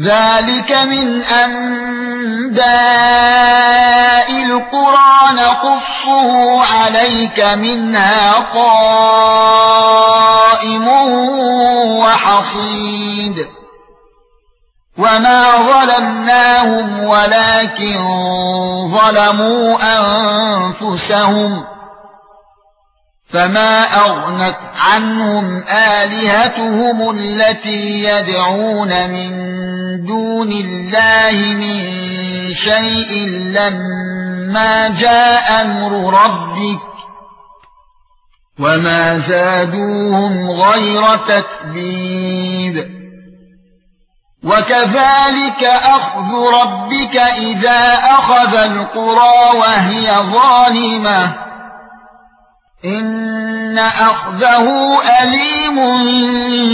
ذلك من انباء القرى نقصه عليك منها قائم وحصيد وما ظلمناهم ولكن ظلموا انفسهم فما اغنت عنهم الهتهم التي يدعون من دون الله من شيء لما جاء أمر ربك وما زادوهم غير تتبيب وكذلك اخذ ربك اذا اخذ القرى وهي ظالمه إن أخذه أليم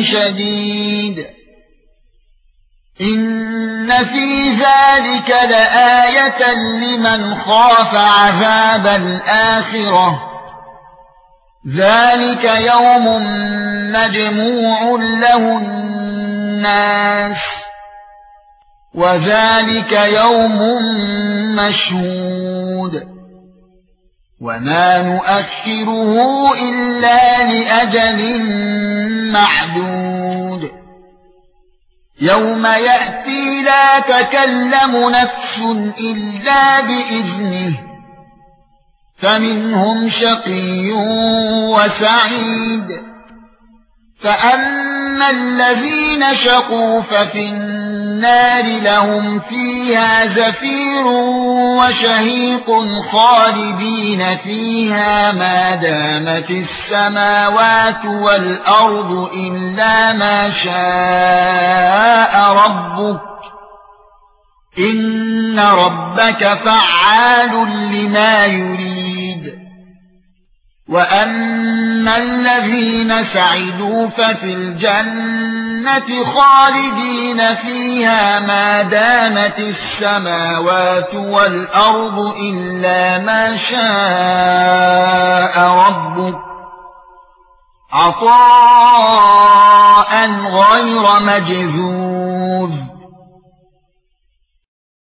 شديد. إن في ذلك لآية لمن خاف عذاب الآخرة. ذلك يوم مجموع له الناس. وذلك يوم مشهود. وما نؤخره الا لاجل معدود يوم ياتي لا تكلم نفس الا باذنه فمنهم شقي وسعيد فاما الذين شقوا ففي النار لهم فيها زفير وشهيق خالدين فيها ما دامت السماوات والأرض إلا ما شاء ربك إن ربك فعال لما يريد واما الذين سعدوا ففي الجنة خالدين فيها ما دامت السماوات والأرض إلا ما شاء ربك. عطاء غير مجذوب